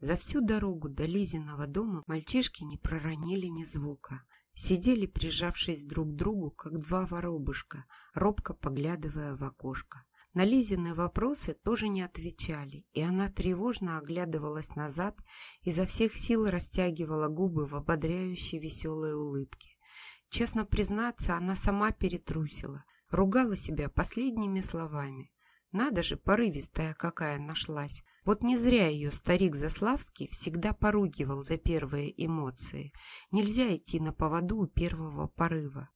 За всю дорогу до Лизиного дома мальчишки не проронили ни звука. Сидели, прижавшись друг к другу, как два воробушка, робко поглядывая в окошко. На Лизины вопросы тоже не отвечали, и она тревожно оглядывалась назад, изо всех сил растягивала губы в ободряющей веселой улыбке. Честно признаться, она сама перетрусила, ругала себя последними словами. Надо же, порывистая какая нашлась. Вот не зря ее старик Заславский всегда поругивал за первые эмоции. Нельзя идти на поводу у первого порыва.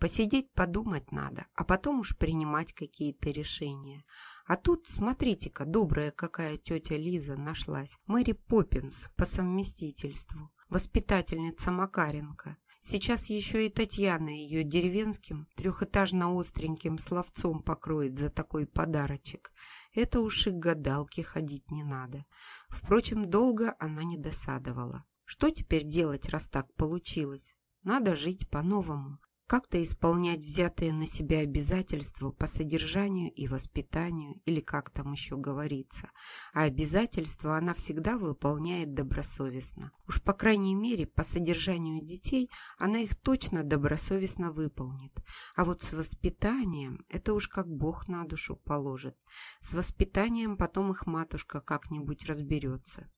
Посидеть, подумать надо, а потом уж принимать какие-то решения. А тут, смотрите-ка, добрая какая тетя Лиза нашлась. Мэри Поппинс по совместительству. Воспитательница Макаренко. Сейчас еще и Татьяна ее деревенским трехэтажно-остреньким словцом покроет за такой подарочек. Это уж и к гадалке ходить не надо. Впрочем, долго она не досадовала. Что теперь делать, раз так получилось? Надо жить по-новому как-то исполнять взятые на себя обязательства по содержанию и воспитанию, или как там еще говорится. А обязательства она всегда выполняет добросовестно. Уж по крайней мере, по содержанию детей она их точно добросовестно выполнит. А вот с воспитанием это уж как Бог на душу положит. С воспитанием потом их матушка как-нибудь разберется.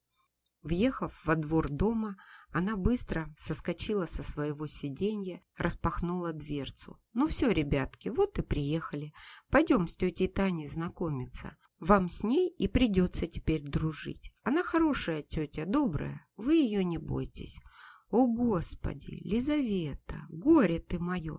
Въехав во двор дома, она быстро соскочила со своего сиденья, распахнула дверцу. «Ну все, ребятки, вот и приехали. Пойдем с тетей Таней знакомиться. Вам с ней и придется теперь дружить. Она хорошая тетя, добрая, вы ее не бойтесь». «О, Господи, Лизавета, горе ты мое!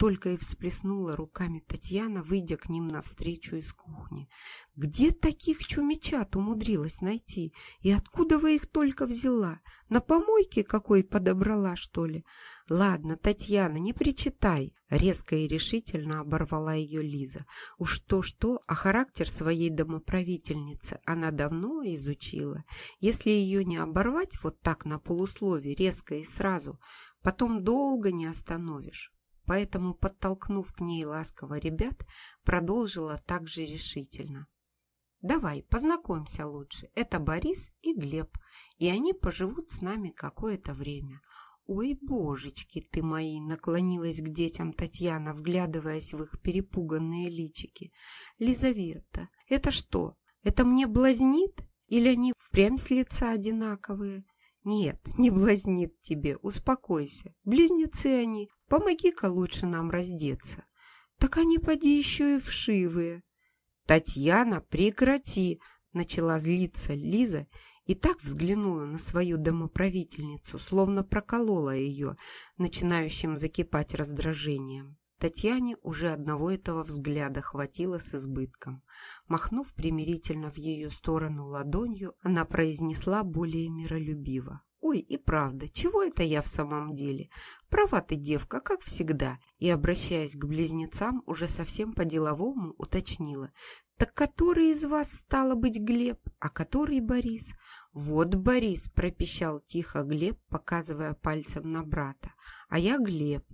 Только и всплеснула руками Татьяна, выйдя к ним навстречу из кухни. «Где таких чумичат умудрилась найти? И откуда вы их только взяла? На помойке какой подобрала, что ли? Ладно, Татьяна, не причитай!» Резко и решительно оборвала ее Лиза. Уж то-что, а характер своей домоправительницы она давно изучила. Если ее не оборвать вот так на полуслове, резко и сразу, потом долго не остановишь поэтому, подтолкнув к ней ласково ребят, продолжила также решительно. «Давай, познакомься лучше. Это Борис и Глеб, и они поживут с нами какое-то время. «Ой, божечки ты мои!» — наклонилась к детям Татьяна, вглядываясь в их перепуганные личики. «Лизавета, это что? Это мне блазнит? Или они впрямь с лица одинаковые?» «Нет, не блазнит тебе, успокойся. Близнецы они, Помоги-ка лучше нам раздеться. Так они поди еще и вшивые. Татьяна, прекрати, начала злиться Лиза и так взглянула на свою домоправительницу, словно проколола ее, начинающим закипать раздражением. Татьяне уже одного этого взгляда хватило с избытком. Махнув примирительно в ее сторону ладонью, она произнесла более миролюбиво. Ой, и правда, чего это я в самом деле? Права ты, девка, как всегда. И, обращаясь к близнецам, уже совсем по-деловому уточнила. Так который из вас стало быть Глеб, а который Борис? Вот Борис, пропищал тихо Глеб, показывая пальцем на брата. А я Глеб.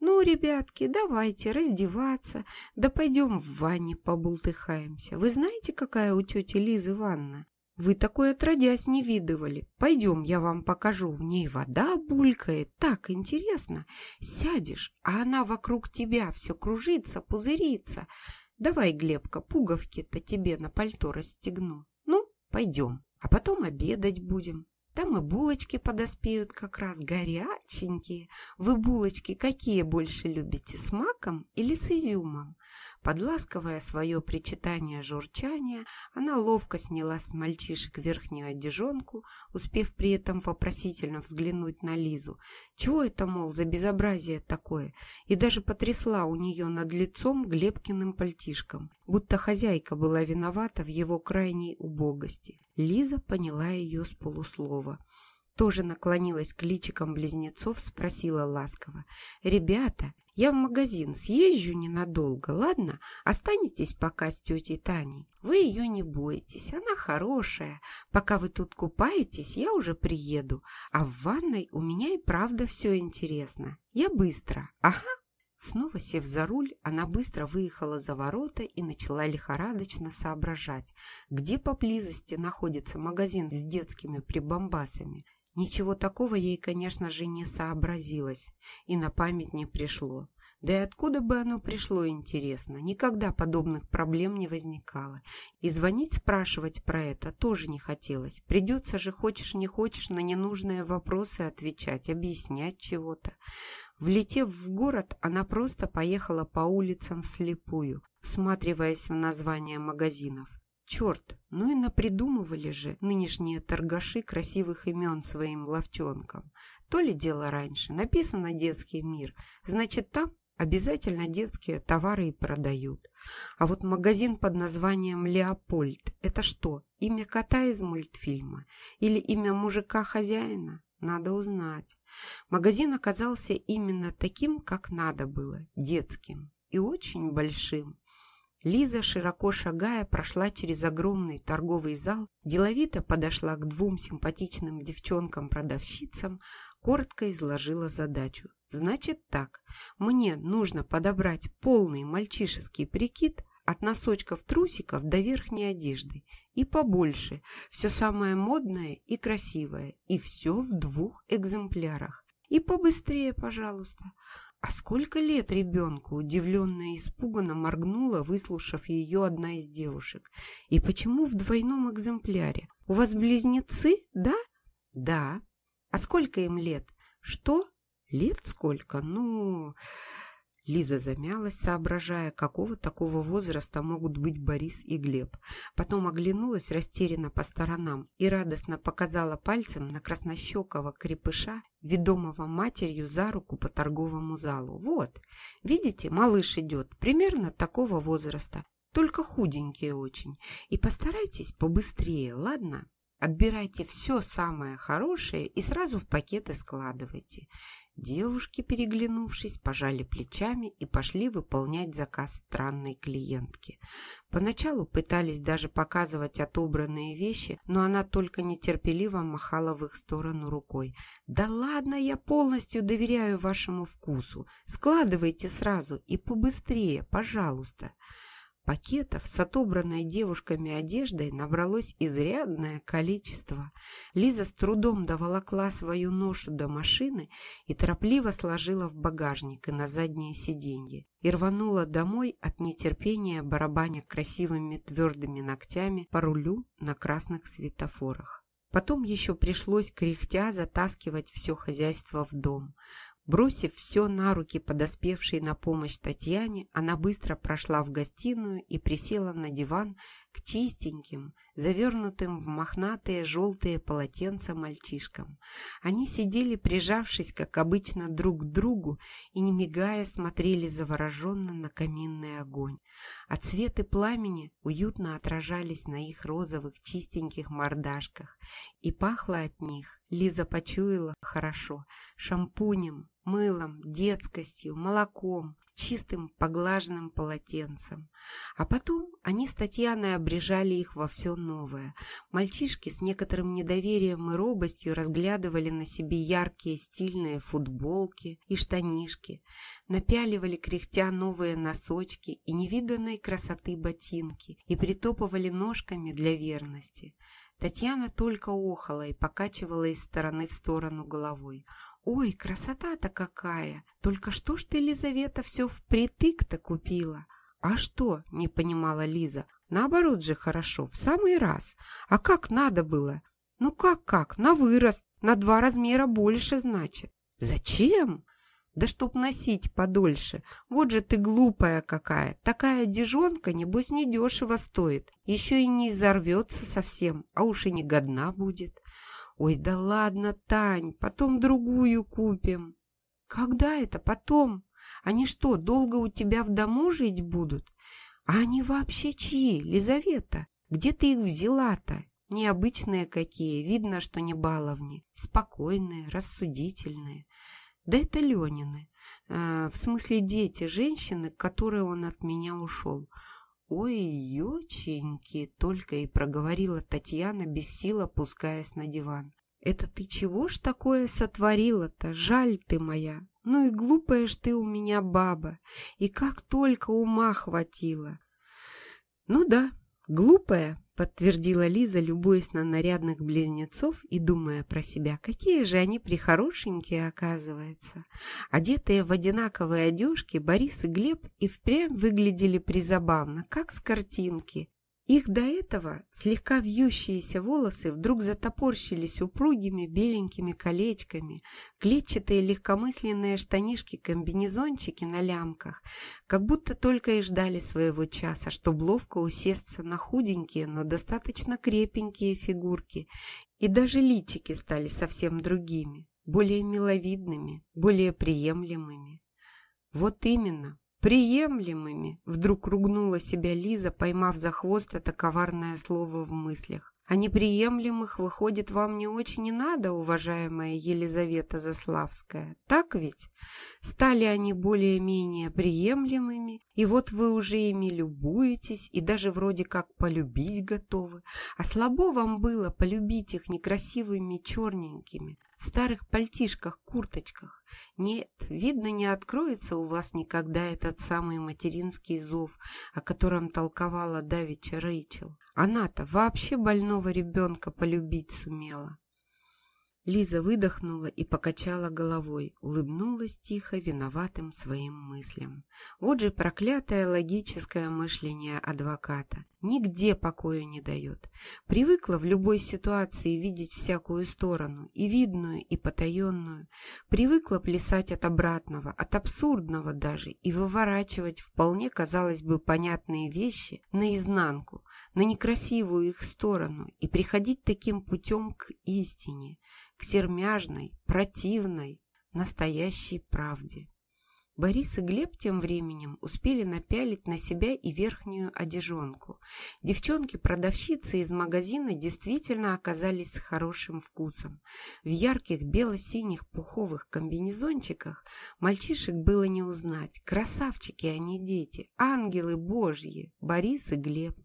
Ну, ребятки, давайте раздеваться, да пойдем в ванне побултыхаемся. Вы знаете, какая у тети Лизы ванна? Вы такое отродясь не видывали. Пойдем, я вам покажу. В ней вода булькает. Так интересно. Сядешь, а она вокруг тебя все кружится, пузырится. Давай, Глебка, пуговки-то тебе на пальто расстегну. Ну, пойдем. А потом обедать будем. Там и булочки подоспеют как раз горяченькие. Вы булочки какие больше любите, с маком или с изюмом? Подласковая свое причитание-журчание, она ловко сняла с мальчишек верхнюю одежонку, успев при этом вопросительно взглянуть на Лизу. Чего это, мол, за безобразие такое? И даже потрясла у нее над лицом Глебкиным пальтишком, будто хозяйка была виновата в его крайней убогости. Лиза поняла ее с полуслова тоже наклонилась к личикам близнецов, спросила ласково. «Ребята, я в магазин съезжу ненадолго, ладно? Останетесь пока с тетей Таней. Вы ее не бойтесь, она хорошая. Пока вы тут купаетесь, я уже приеду. А в ванной у меня и правда все интересно. Я быстро. Ага». Снова сев за руль, она быстро выехала за ворота и начала лихорадочно соображать, где поблизости находится магазин с детскими прибамбасами. Ничего такого ей, конечно же, не сообразилось и на память не пришло. Да и откуда бы оно пришло, интересно? Никогда подобных проблем не возникало. И звонить спрашивать про это тоже не хотелось. Придется же, хочешь не хочешь, на ненужные вопросы отвечать, объяснять чего-то. Влетев в город, она просто поехала по улицам вслепую, всматриваясь в названия магазинов. Черт, ну и напридумывали же нынешние торгаши красивых имен своим ловчонкам. То ли дело раньше. Написано «Детский мир», значит, там Обязательно детские товары и продают. А вот магазин под названием «Леопольд» – это что, имя кота из мультфильма? Или имя мужика-хозяина? Надо узнать. Магазин оказался именно таким, как надо было, детским и очень большим. Лиза, широко шагая, прошла через огромный торговый зал, деловито подошла к двум симпатичным девчонкам-продавщицам, коротко изложила задачу. «Значит так, мне нужно подобрать полный мальчишеский прикид от носочков-трусиков до верхней одежды и побольше, все самое модное и красивое, и все в двух экземплярах. И побыстрее, пожалуйста. «А сколько лет ребенку?» – удивленно и испуганно моргнула, выслушав ее одна из девушек. «И почему в двойном экземпляре? У вас близнецы, да?» «Да». «А сколько им лет?» «Что?» «Лет сколько? Ну...» Лиза замялась, соображая, какого такого возраста могут быть Борис и Глеб. Потом оглянулась растерянно по сторонам и радостно показала пальцем на краснощекого крепыша, ведомого матерью за руку по торговому залу. «Вот, видите, малыш идет, примерно такого возраста, только худенький очень. И постарайтесь побыстрее, ладно?» Отбирайте все самое хорошее и сразу в пакеты складывайте. Девушки, переглянувшись, пожали плечами и пошли выполнять заказ странной клиентки. Поначалу пытались даже показывать отобранные вещи, но она только нетерпеливо махала в их сторону рукой. «Да ладно, я полностью доверяю вашему вкусу. Складывайте сразу и побыстрее, пожалуйста». Пакетов с отобранной девушками одеждой набралось изрядное количество. Лиза с трудом доволокла свою ношу до машины и торопливо сложила в багажник и на заднее сиденье. И рванула домой от нетерпения, барабаня красивыми твердыми ногтями по рулю на красных светофорах. Потом еще пришлось кряхтя затаскивать все хозяйство в дом. Бросив все на руки подоспевшей на помощь Татьяне, она быстро прошла в гостиную и присела на диван к чистеньким, завернутым в мохнатые желтые полотенца мальчишкам. Они сидели, прижавшись, как обычно, друг к другу и, не мигая, смотрели завороженно на каминный огонь. А цветы пламени уютно отражались на их розовых чистеньких мордашках, и пахло от них, Лиза почуяла хорошо, шампунем, мылом, детскостью, молоком, чистым поглаженным полотенцем. А потом они с Татьяной обрежали их во все новое. Мальчишки с некоторым недоверием и робостью разглядывали на себе яркие стильные футболки и штанишки, напяливали кряхтя новые носочки и невиданной красоты ботинки и притопывали ножками для верности. Татьяна только охала и покачивала из стороны в сторону головой. «Ой, красота-то какая! Только что ж ты, Лизавета, все впритык-то купила?» «А что?» – не понимала Лиза. «Наоборот же хорошо, в самый раз. А как надо было?» «Ну как-как? На вырост. На два размера больше, значит». «Зачем?» «Да чтоб носить подольше. Вот же ты глупая какая. Такая одежонка, небось, недешево стоит. Еще и не изорвется совсем, а уж и не годна будет». «Ой, да ладно, Тань, потом другую купим». «Когда это потом? Они что, долго у тебя в дому жить будут? А они вообще чьи, Лизавета? Где ты их взяла-то? Необычные какие, видно, что не баловни. Спокойные, рассудительные. Да это Ленины. Э, в смысле дети, женщины, к которой он от меня ушел. «Ой, юченьки!» — только и проговорила Татьяна, без сил опускаясь на диван. Это ты чего ж такое сотворила-то? Жаль ты моя. Ну и глупая ж ты у меня баба. И как только ума хватило. Ну да, глупая, подтвердила Лиза, любуясь на нарядных близнецов и думая про себя, какие же они прихорошенькие, оказывается. Одетые в одинаковые одежки, Борис и Глеб и впрямь выглядели призабавно, как с картинки. Их до этого слегка вьющиеся волосы вдруг затопорщились упругими беленькими колечками, клетчатые легкомысленные штанишки-комбинезончики на лямках, как будто только и ждали своего часа, чтобы ловко усесться на худенькие, но достаточно крепенькие фигурки, и даже личики стали совсем другими, более миловидными, более приемлемыми. Вот именно, приемлемыми, вдруг ругнула себя Лиза, поймав за хвост это коварное слово в мыслях. А неприемлемых, выходит, вам не очень и надо, уважаемая Елизавета Заславская. Так ведь? Стали они более-менее приемлемыми, и вот вы уже ими любуетесь и даже вроде как полюбить готовы. А слабо вам было полюбить их некрасивыми черненькими, в старых пальтишках, курточках. Нет, видно, не откроется у вас никогда этот самый материнский зов, о котором толковала давеча Рэйчел. Она-то вообще больного ребенка полюбить сумела. Лиза выдохнула и покачала головой, улыбнулась тихо виноватым своим мыслям. Вот же проклятое логическое мышление адвоката. Нигде покоя не дает. Привыкла в любой ситуации видеть всякую сторону, и видную, и потаенную. Привыкла плясать от обратного, от абсурдного даже, и выворачивать вполне, казалось бы, понятные вещи наизнанку, на некрасивую их сторону, и приходить таким путем к истине к сермяжной, противной, настоящей правде. Борис и Глеб тем временем успели напялить на себя и верхнюю одежонку. Девчонки-продавщицы из магазина действительно оказались с хорошим вкусом. В ярких бело-синих пуховых комбинезончиках мальчишек было не узнать. Красавчики они дети, ангелы божьи, Борис и Глеб.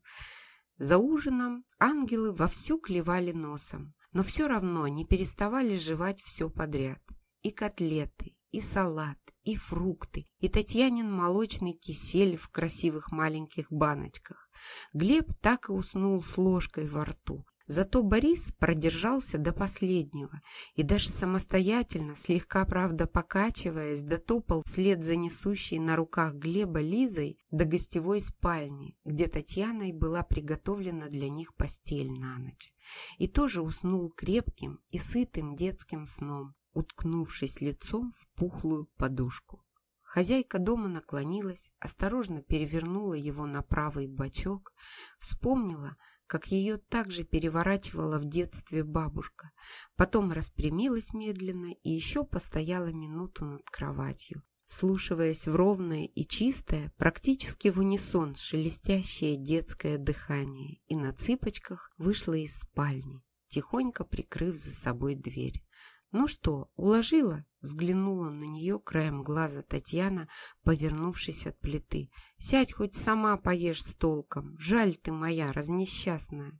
За ужином ангелы вовсю клевали носом но все равно не переставали жевать все подряд. И котлеты, и салат, и фрукты, и Татьянин молочный кисель в красивых маленьких баночках. Глеб так и уснул с ложкой во рту, Зато Борис продержался до последнего и даже самостоятельно, слегка, правда, покачиваясь, дотопал вслед за несущей на руках Глеба Лизой до гостевой спальни, где Татьяной была приготовлена для них постель на ночь. И тоже уснул крепким и сытым детским сном, уткнувшись лицом в пухлую подушку. Хозяйка дома наклонилась, осторожно перевернула его на правый бочок, вспомнила, как ее также переворачивала в детстве бабушка. Потом распрямилась медленно и еще постояла минуту над кроватью, слушаясь в ровное и чистое, практически в унисон шелестящее детское дыхание, и на цыпочках вышла из спальни, тихонько прикрыв за собой дверь. «Ну что, уложила?» — взглянула на нее краем глаза Татьяна, повернувшись от плиты. «Сядь хоть сама поешь с толком. Жаль ты моя, разнесчастная».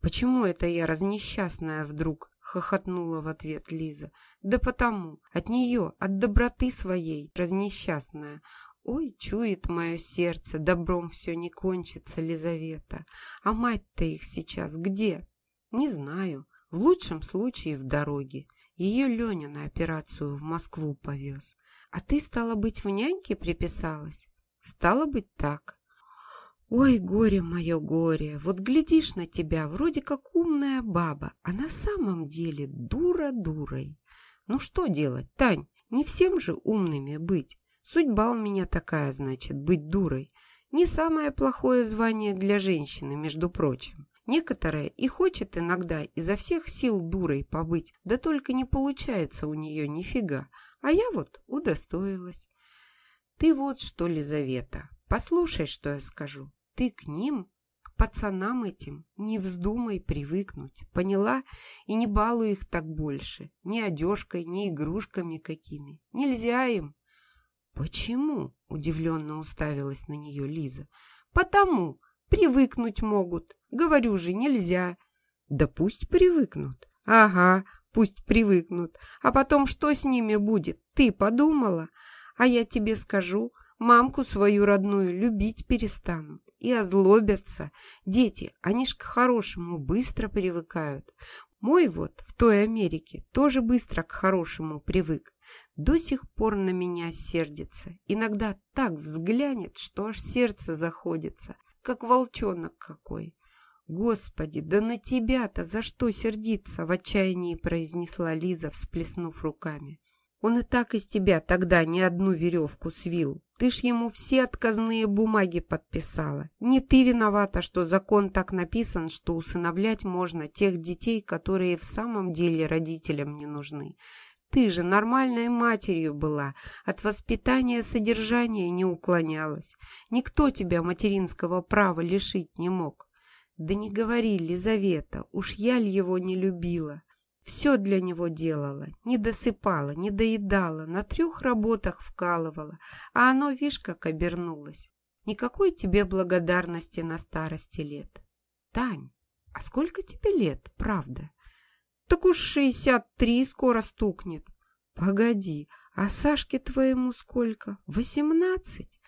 «Почему это я разнесчастная вдруг?» — хохотнула в ответ Лиза. «Да потому, от нее, от доброты своей, разнесчастная. Ой, чует мое сердце, добром все не кончится, Лизавета. А мать-то их сейчас где? Не знаю. В лучшем случае в дороге. Ее Леня на операцию в Москву повез. А ты, стала быть, в няньке приписалась? Стало быть, так. Ой, горе мое горе, вот глядишь на тебя, вроде как умная баба, а на самом деле дура дурой. Ну что делать, Тань, не всем же умными быть. Судьба у меня такая, значит, быть дурой. Не самое плохое звание для женщины, между прочим. Некоторая и хочет иногда изо всех сил дурой побыть, да только не получается у нее нифига, а я вот удостоилась. Ты вот что, Лизавета, послушай, что я скажу. Ты к ним, к пацанам этим, не вздумай привыкнуть, поняла? И не балуй их так больше, ни одежкой, ни игрушками какими. Нельзя им. Почему? Удивленно уставилась на нее Лиза. Потому, Привыкнуть могут. Говорю же, нельзя. Да пусть привыкнут. Ага, Пусть привыкнут. А потом что с ними будет? Ты подумала? А я тебе скажу, мамку свою родную любить перестанут и озлобятся. Дети, они ж к хорошему быстро привыкают. Мой вот в той Америке тоже быстро к хорошему привык. До сих пор на меня сердится. Иногда так взглянет, что аж сердце заходится, как волчонок какой. «Господи, да на тебя-то за что сердиться?» — в отчаянии произнесла Лиза, всплеснув руками. «Он и так из тебя тогда не одну веревку свил. Ты ж ему все отказные бумаги подписала. Не ты виновата, что закон так написан, что усыновлять можно тех детей, которые в самом деле родителям не нужны. Ты же нормальной матерью была, от воспитания содержания не уклонялась. Никто тебя материнского права лишить не мог. Да не говори, Лизавета, уж я ли его не любила. Все для него делала, не досыпала, не доедала, на трех работах вкалывала, а оно, видишь, как обернулось. Никакой тебе благодарности на старости лет. Тань, а сколько тебе лет, правда? Так уж шестьдесят три скоро стукнет. Погоди, а Сашке твоему сколько? Восемнадцать?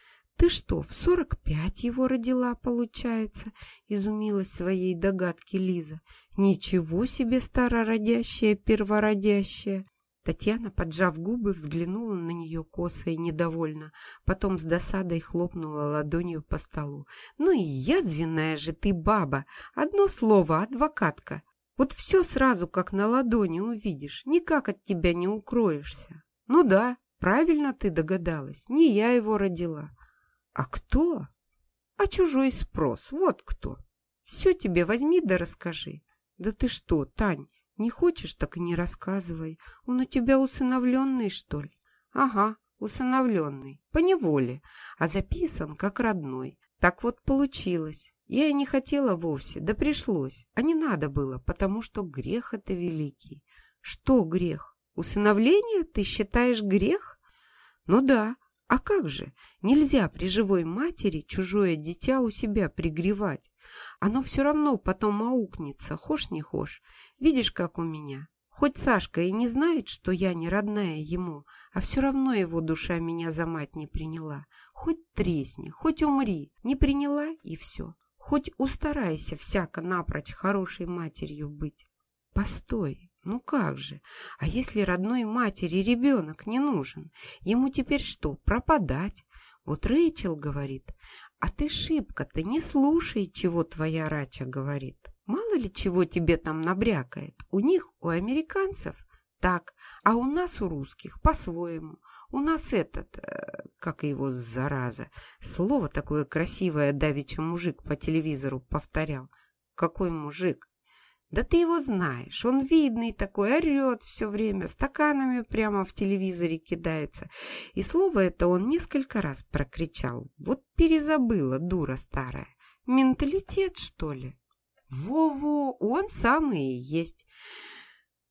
«Ты что, в сорок пять его родила, получается?» — изумилась своей догадки Лиза. «Ничего себе старородящая, первородящая!» Татьяна, поджав губы, взглянула на нее косо и недовольно, потом с досадой хлопнула ладонью по столу. «Ну и язвенная же ты баба! Одно слово, адвокатка! Вот все сразу как на ладони увидишь, никак от тебя не укроешься!» «Ну да, правильно ты догадалась, не я его родила!» А кто? А чужой спрос, вот кто. Все тебе возьми да расскажи. Да ты что, Тань, не хочешь, так и не рассказывай. Он у тебя усыновленный, что ли? Ага, усыновленный, по неволе, а записан как родной. Так вот получилось. Я и не хотела вовсе, да пришлось. А не надо было, потому что грех это великий. Что грех? Усыновление ты считаешь грех? Ну да, а как же? Нельзя при живой матери чужое дитя у себя пригревать. Оно все равно потом аукнется, хошь не хошь. Видишь, как у меня? Хоть Сашка и не знает, что я не родная ему, а все равно его душа меня за мать не приняла. Хоть тресни, хоть умри, не приняла и все. Хоть устарайся всяко напрочь хорошей матерью быть. Постой, ну как же? А если родной матери ребенок не нужен? Ему теперь что, пропадать? Вот Рэйчел говорит, а ты шибко-то не слушай, чего твоя Рача говорит. Мало ли чего тебе там набрякает. У них, у американцев, так, а у нас, у русских, по-своему. У нас этот, э, как его зараза, слово такое красивое давеча мужик по телевизору повторял. Какой мужик? Да ты его знаешь, он видный такой, орет все время, стаканами прямо в телевизоре кидается. И слово это он несколько раз прокричал. Вот перезабыла, дура старая. Менталитет, что ли? Во-во, он самый и есть.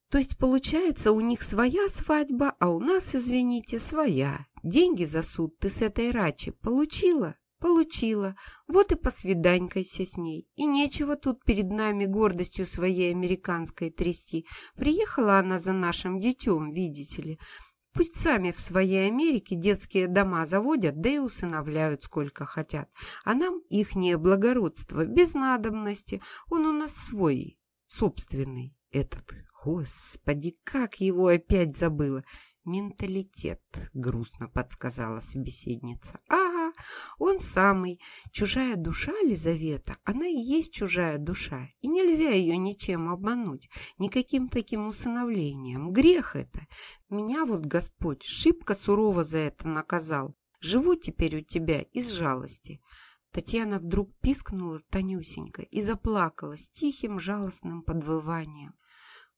То есть, получается, у них своя свадьба, а у нас, извините, своя. Деньги за суд ты с этой рачи получила? Получила. Вот и посвиданькайся с ней. И нечего тут перед нами гордостью своей американской трясти. Приехала она за нашим детем, видите ли. Пусть сами в своей Америке детские дома заводят, да и усыновляют сколько хотят. А нам ихнее благородство без надобности. Он у нас свой, собственный этот. Господи, как его опять забыла. Менталитет, грустно подсказала собеседница. А, он самый. Чужая душа, Лизавета, она и есть чужая душа, и нельзя ее ничем обмануть, никаким таким усыновлением. Грех это. Меня вот Господь шибко сурово за это наказал. Живу теперь у тебя из жалости». Татьяна вдруг пискнула тонюсенько и заплакала с тихим жалостным подвыванием,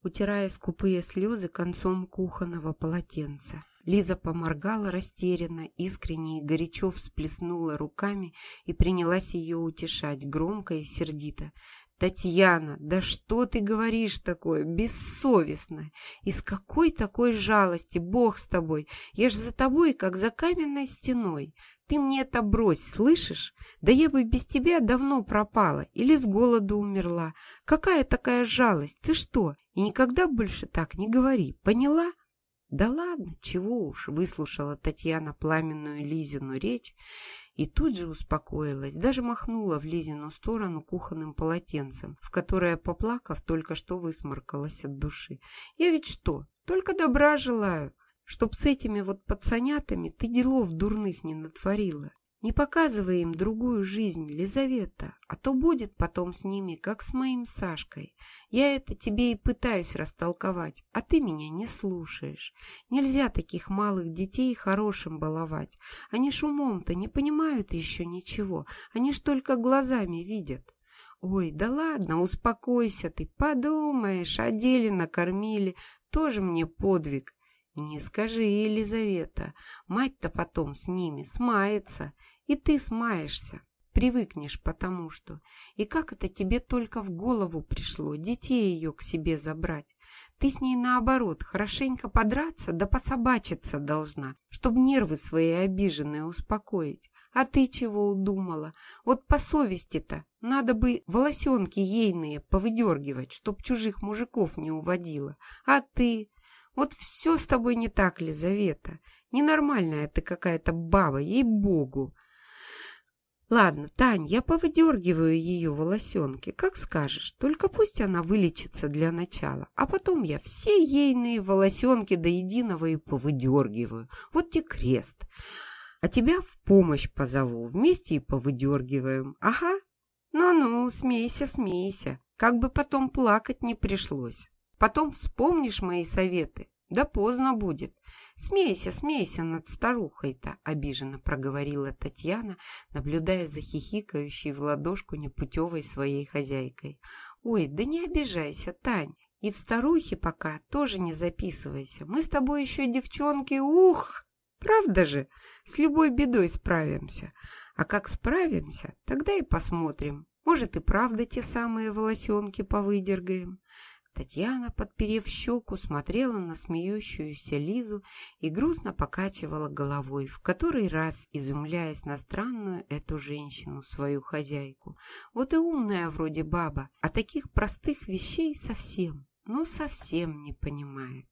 утирая скупые слезы концом кухонного полотенца. Лиза поморгала растерянно, искренне и горячо всплеснула руками и принялась ее утешать, громко и сердито. «Татьяна, да что ты говоришь такое? Бессовестно! Из какой такой жалости? Бог с тобой! Я ж за тобой, как за каменной стеной! Ты мне это брось, слышишь? Да я бы без тебя давно пропала или с голоду умерла. Какая такая жалость? Ты что, И никогда больше так не говори, поняла? Да ладно, чего уж, выслушала Татьяна пламенную Лизину речь и тут же успокоилась, даже махнула в Лизину сторону кухонным полотенцем, в которое, поплакав, только что высморкалась от души. «Я ведь что, только добра желаю, чтоб с этими вот пацанятами ты делов дурных не натворила. Не показывай им другую жизнь, Лизавета, а то будет потом с ними, как с моим Сашкой. Я это тебе и пытаюсь растолковать, а ты меня не слушаешь. Нельзя таких малых детей хорошим баловать. Они ж умом-то не понимают еще ничего, они ж только глазами видят. Ой, да ладно, успокойся ты, подумаешь, одели, накормили, тоже мне подвиг. Не скажи, Елизавета, мать-то потом с ними смается, и ты смаешься. Привыкнешь потому что. И как это тебе только в голову пришло, детей ее к себе забрать? Ты с ней наоборот, хорошенько подраться да пособачиться должна, чтобы нервы свои обиженные успокоить. А ты чего удумала? Вот по совести-то надо бы волосенки ейные повыдергивать, чтоб чужих мужиков не уводила. А ты... Вот все с тобой не так, Лизавета. Ненормальная ты какая-то баба, ей-богу. Ладно, Тань, я повыдергиваю ее волосенки, как скажешь. Только пусть она вылечится для начала. А потом я все ейные волосенки до единого и повыдергиваю. Вот тебе крест. А тебя в помощь позову. Вместе и повыдергиваем. Ага. Ну-ну, смейся, смейся. Как бы потом плакать не пришлось. Потом вспомнишь мои советы. Да поздно будет. Смейся, смейся над старухой-то, обиженно проговорила Татьяна, наблюдая за хихикающей в ладошку непутевой своей хозяйкой. Ой, да не обижайся, Тань. И в старухе пока тоже не записывайся. Мы с тобой еще девчонки, ух! Правда же? С любой бедой справимся. А как справимся, тогда и посмотрим. Может, и правда те самые волосенки повыдергаем. Татьяна, подперев щеку, смотрела на смеющуюся Лизу и грустно покачивала головой, в который раз изумляясь на странную эту женщину, свою хозяйку. Вот и умная вроде баба, а таких простых вещей совсем, ну совсем не понимает.